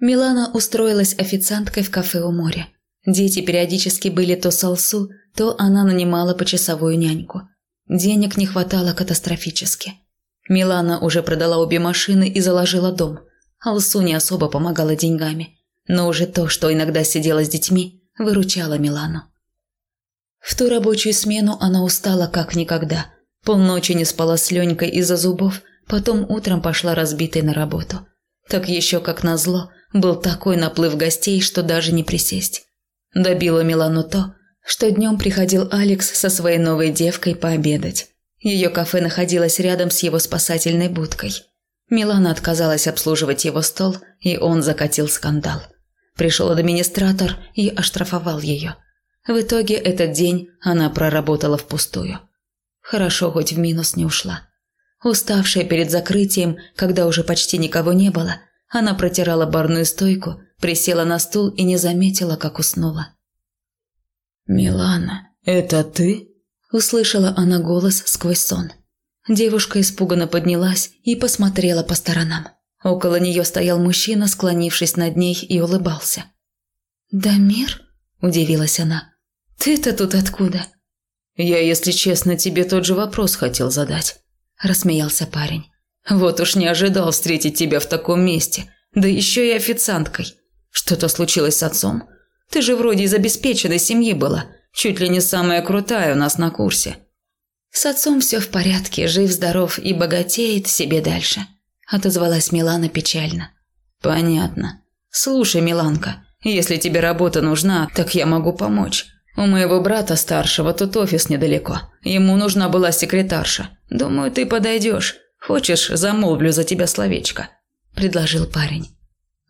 Милана устроилась официанткой в кафе у моря. Дети периодически были то с Алсу, то она нанимала почасовую няньку. Денег не хватало катастрофически. Милана уже продала обе машины и заложила дом. Алсу не особо помогала деньгами, но уже то, что иногда сидела с детьми, выручала Милану. В ту рабочую смену она устала как никогда. Полночи не спала с Ленькой из-за зубов, потом утром пошла разбитой на работу. Так еще, как назло, был такой наплыв гостей, что даже не присесть. Добило Милану то, что днем приходил Алекс со своей новой девкой пообедать. Ее кафе находилось рядом с его спасательной будкой. Милана отказалась обслуживать его стол, и он закатил скандал. Пришел администратор и оштрафовал ее. В итоге этот день она проработала впустую. Хорошо, хоть в минус не ушла. Уставшая перед закрытием, когда уже почти никого не было, она протирала барную стойку, присела на стул и не заметила, как уснула. «Милана, это ты?» – услышала она голос сквозь сон. Девушка испуганно поднялась и посмотрела по сторонам. Около нее стоял мужчина, склонившись над ней и улыбался. «Дамир?» – удивилась она. «Ты-то тут откуда?» «Я, если честно, тебе тот же вопрос хотел задать», – рассмеялся парень. «Вот уж не ожидал встретить тебя в таком месте, да еще и официанткой. Что-то случилось с отцом? Ты же вроде из обеспеченной семьи была, чуть ли не самая крутая у нас на курсе». «С отцом все в порядке, жив-здоров и богатеет себе дальше», – отозвалась Милана печально. «Понятно. Слушай, Миланка, если тебе работа нужна, так я могу помочь. У моего брата старшего тут офис недалеко. Ему нужна была секретарша. Думаю, ты подойдешь. Хочешь, замолвлю за тебя словечко», – предложил парень.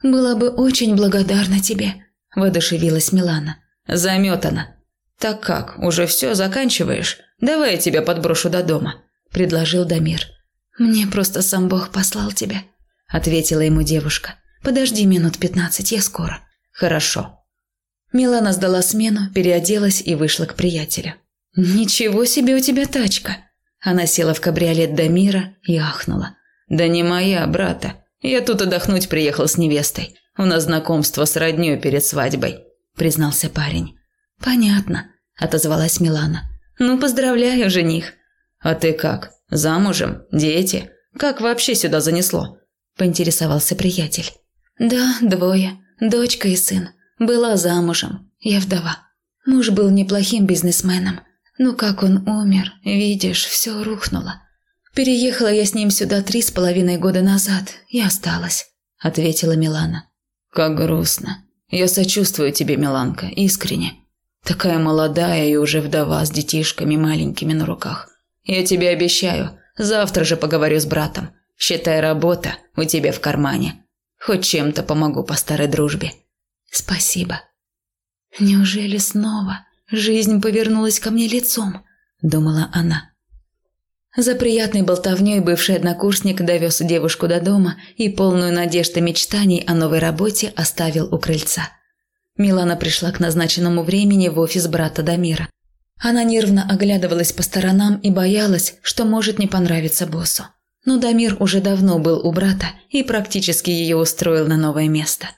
«Была бы очень благодарна тебе», – воодушевилась Милана. «Заметана. Так как, уже все заканчиваешь? Давай я тебя подброшу до дома», – предложил Дамир. «Мне просто сам Бог послал тебя», – ответила ему девушка. «Подожди минут пятнадцать, я скоро». «Хорошо», Милана сдала смену, переоделась и вышла к приятелю. «Ничего себе у тебя тачка!» Она села в кабриолет Дамира и ахнула. «Да не моя, брата. Я тут отдохнуть приехал с невестой. У нас знакомство с роднёй перед свадьбой», – признался парень. «Понятно», – отозвалась Милана. «Ну, поздравляю, жених». «А ты как? Замужем? Дети? Как вообще сюда занесло?» – поинтересовался приятель. «Да, двое. Дочка и сын. Была замужем. Я вдова. Муж был неплохим бизнесменом. Но как он умер, видишь, все рухнуло. Переехала я с ним сюда три с половиной года назад и осталась», – ответила Милана. «Как грустно. Я сочувствую тебе, Миланка, искренне. Такая молодая и уже вдова с детишками маленькими на руках. Я тебе обещаю, завтра же поговорю с братом. Считай, работа у тебя в кармане. Хоть чем-то помогу по старой дружбе. Спасибо. Неужели снова жизнь повернулась ко мне лицом? Думала она. За приятной болтовней бывший однокурсник довез девушку до дома и полную надежд и мечтаний о новой работе оставил у крыльца. Милана пришла к назначенному времени в офис брата Дамира. Она нервно оглядывалась по сторонам и боялась, что может не понравиться боссу. Но Дамир уже давно был у брата и практически ее устроил на новое место.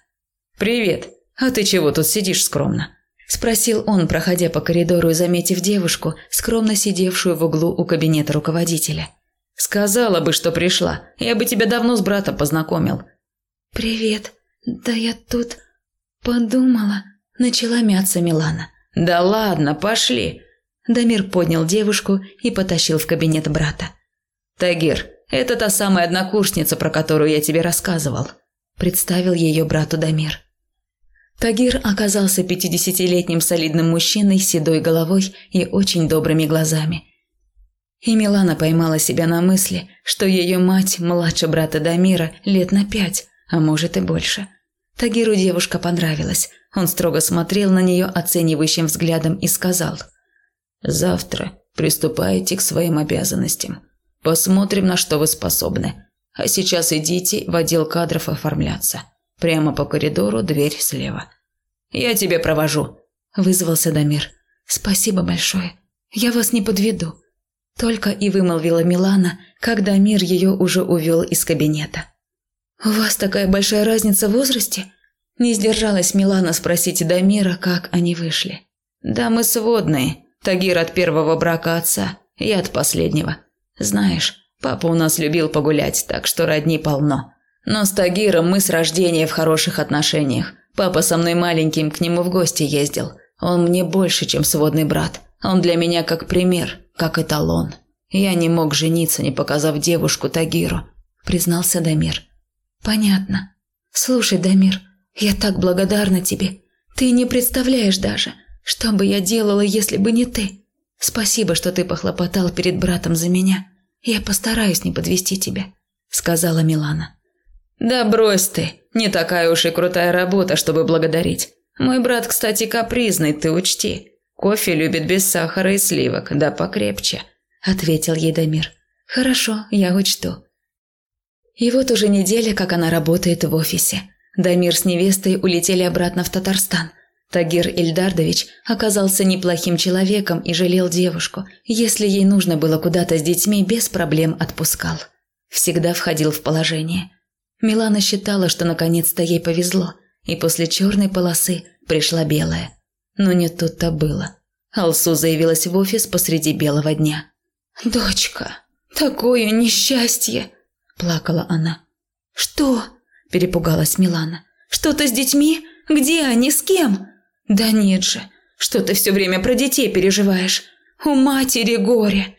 «Привет!» «А ты чего тут сидишь скромно?» – спросил он, проходя по коридору и заметив девушку, скромно сидевшую в углу у кабинета руководителя. «Сказала бы, что пришла. Я бы тебя давно с братом познакомил». «Привет. Да я тут подумала...» – начала мяться Милана. «Да ладно, пошли!» Дамир поднял девушку и потащил в кабинет брата. «Тагир, это та самая однокурсница, про которую я тебе рассказывал», – представил ее брату Дамир. Тагир оказался пятидесятилетним солидным мужчиной с седой головой и очень добрыми глазами. И Милана поймала себя на мысли, что ее мать младше брата Дамира лет на пять, а может и больше. Тагиру девушка понравилась. Он строго смотрел на нее оценивающим взглядом и сказал. «Завтра приступайте к своим обязанностям. Посмотрим, на что вы способны. А сейчас идите в отдел кадров оформляться. Прямо по коридору, дверь слева. «Я тебе провожу», – вызвался Дамир. «Спасибо большое. Я вас не подведу». Только и вымолвила Милана, когда Дамир ее уже увел из кабинета. «У вас такая большая разница в возрасте?» Не сдержалась Милана спросить Дамира, как они вышли. «Да мы сводные. Тагир от первого брака отца, я от последнего. Знаешь, папа у нас любил погулять, так что родни полно. Но с Тагиром мы с рождения в хороших отношениях. Папа со мной маленьким к нему в гости ездил. Он мне больше, чем сводный брат. Он для меня как пример, как эталон. Я не мог жениться, не показав девушку Тагиру», – признался Дамир. «Понятно. Слушай, Дамир, я так благодарна тебе. Ты не представляешь даже, что бы я делала, если бы не ты. Спасибо, что ты похлопотал перед братом за меня. Я постараюсь не подвести тебя», – сказала Милана. «Да брось ты, не такая уж и крутая работа, чтобы благодарить. Мой брат, кстати, капризный, ты учти. Кофе любит без сахара и сливок, да покрепче», – ответил ей Дамир. «Хорошо, я учту». И вот уже неделя, как она работает в офисе. Дамир с невестой улетели обратно в Татарстан. Тагир Ильдардович оказался неплохим человеком и жалел девушку. Если ей нужно было куда-то с детьми, без проблем отпускал. Всегда входил в положение. Милана считала, что наконец-то ей повезло, и после черной полосы пришла белая. Но не тут-то было. Алсу заявилась в офис посреди белого дня. «Дочка, такое несчастье!» – плакала она. «Что?» перепугалась Милана. «Что-то с детьми? Где они? С кем?» «Да нет же, что ты все время про детей переживаешь? У матери горе!»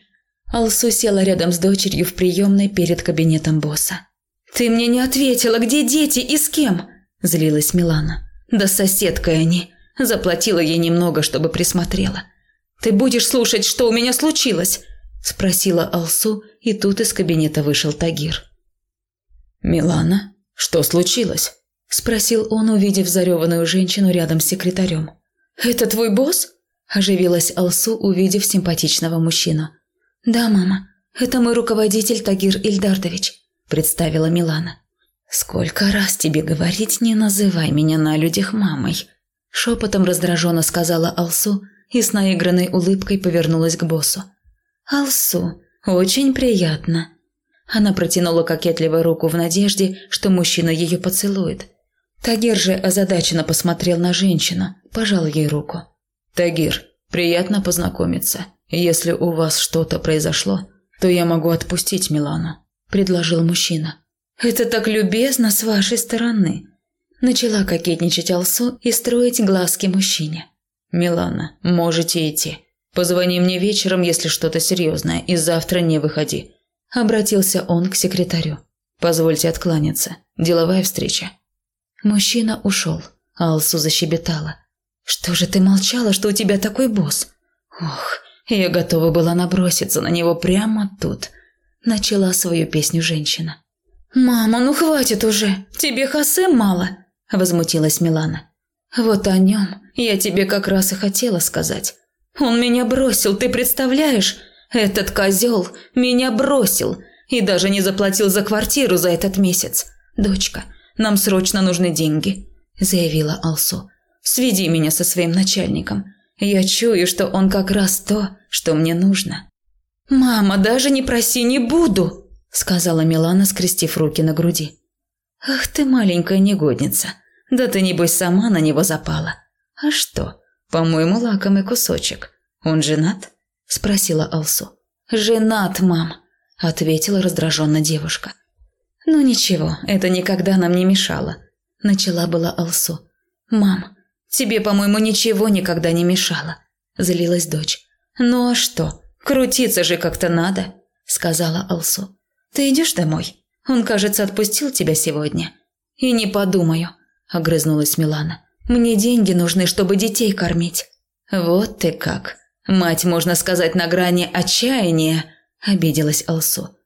Алсу села рядом с дочерью в приемной перед кабинетом босса. «Ты мне не ответила, где дети и с кем?» – злилась Милана. «Да соседкой они. Заплатила ей немного, чтобы присмотрела. Ты будешь слушать, что у меня случилось?» – спросила Алсу, и тут из кабинета вышел Тагир. «Милана?» «Что случилось?» – спросил он, увидев зареванную женщину рядом с секретарем. «Это твой босс?» – оживилась Алсу, увидев симпатичного мужчину. «Да, мама, это мой руководитель Тагир Ильдардович», – представила Милана. «Сколько раз тебе говорить, не называй меня на людях мамой», – шепотом раздраженно сказала Алсу и с наигранной улыбкой повернулась к боссу. «Алсу, очень приятно», она протянула кокетливо руку в надежде, что мужчина ее поцелует. Тагир же озадаченно посмотрел на женщину, пожал ей руку. «Тагир, приятно познакомиться. Если у вас что-то произошло, то я могу отпустить Милану», – предложил мужчина. «Это так любезно с вашей стороны», – начала кокетничать Алсу и строить глазки мужчине. «Милана, можете идти. Позвони мне вечером, если что-то серьезное, и завтра не выходи. Обратился он к секретарю. «Позвольте откланяться. Деловая встреча». Мужчина ушел. Алсу защебетала. «Что же ты молчала, что у тебя такой босс?» «Ох, я готова была наброситься на него прямо тут». Начала свою песню женщина. «Мама, ну хватит уже! Тебе Хасем мало!» Возмутилась Милана. «Вот о нем я тебе как раз и хотела сказать. Он меня бросил, ты представляешь? Этот козел меня бросил и даже не заплатил за квартиру за этот месяц. Дочка, нам срочно нужны деньги, заявила Алсу. Сведи меня со своим начальником. Я чую, что он как раз то, что мне нужно. Мама, даже не проси, не буду, сказала Милана, скрестив руки на груди. Ах ты маленькая негодница. Да ты небось сама на него запала. А что? По-моему, лакомый кусочек. Он женат? – спросила Алсу. «Женат, мам», – ответила раздраженно девушка. «Ну ничего, это никогда нам не мешало», – начала была Алсу. «Мам, тебе, по-моему, ничего никогда не мешало», – злилась дочь. «Ну а что, крутиться же как-то надо», – сказала Алсу. «Ты идешь домой? Он, кажется, отпустил тебя сегодня». «И не подумаю», – огрызнулась Милана. «Мне деньги нужны, чтобы детей кормить». «Вот ты как», Мать, можно сказать, на грани отчаяния, обиделась Алсу.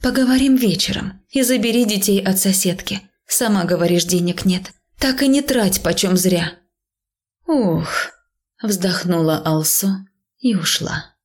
Поговорим вечером и забери детей от соседки. Сама говоришь, денег нет. Так и не трать почем зря. Ух, вздохнула Алсу и ушла.